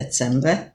december.